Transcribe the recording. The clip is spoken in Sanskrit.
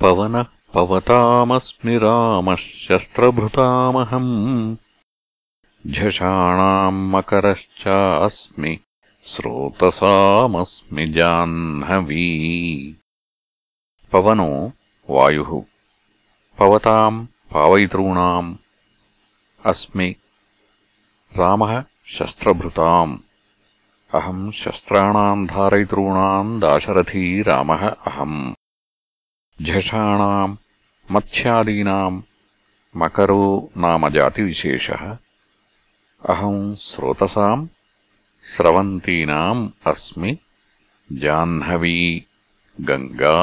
पवनः पवतामस्मि रामः शस्त्रभृतामहम् झषाणाम् मकरश्चास्मि स्रोतसामस्मि जाह्नवी। पवनो वायुः। पवताम् पावयितॄणाम् अस्मि रामः शस्त्रभृताम्। अहम् शस्त्राणाम् धारयितॄणाम् दाशरथी रामः अहम् झषाणाम् मत्स्यादीनाम् मकरो नाम जातिविशेषः अहम् स्रोतसाम् स्रवन्तीनाम् अस्मि जाह्नवी गङ्गा